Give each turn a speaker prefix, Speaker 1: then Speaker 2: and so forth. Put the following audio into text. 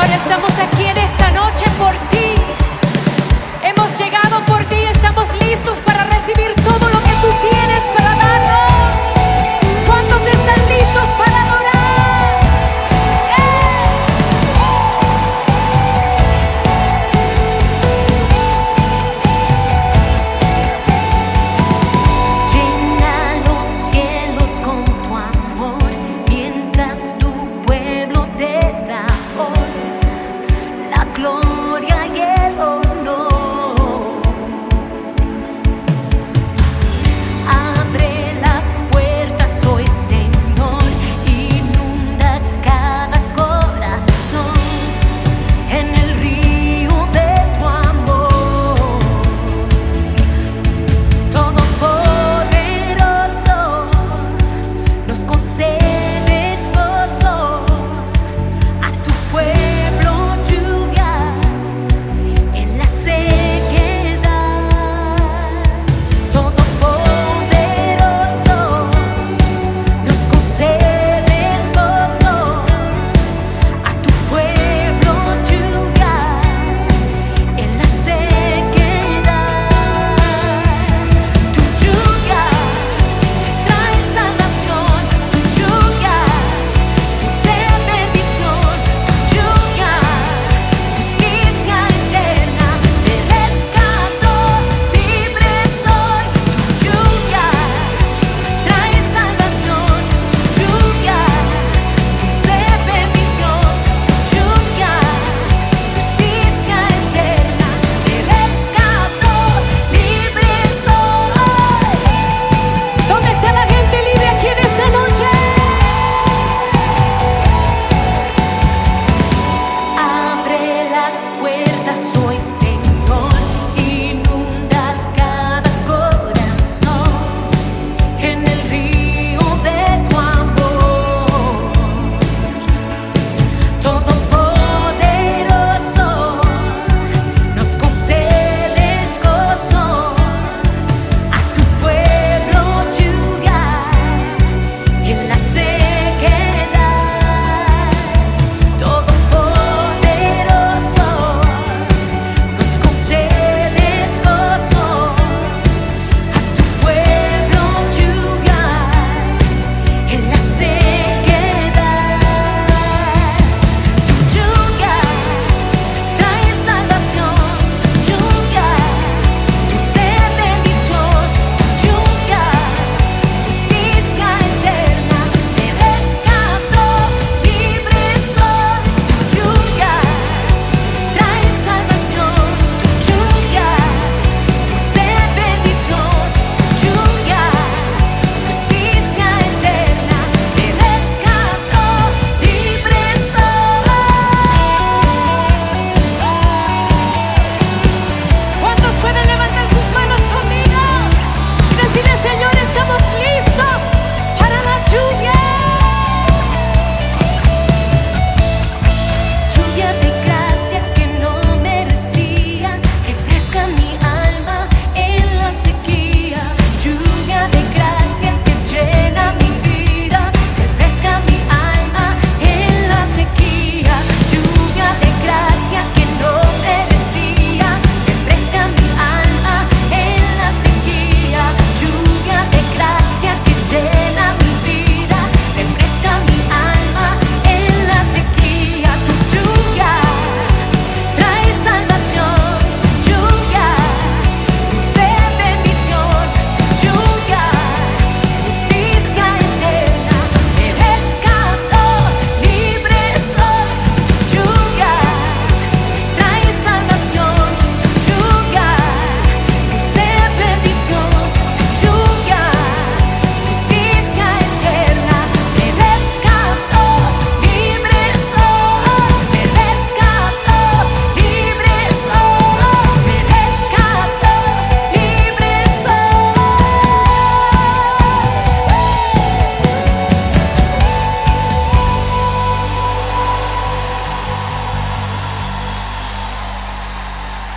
Speaker 1: Señor, estamos aquí en esta noche por ti. Hemos llegado por ti, estamos listos para recibir todo lo que tú tienes para darnos.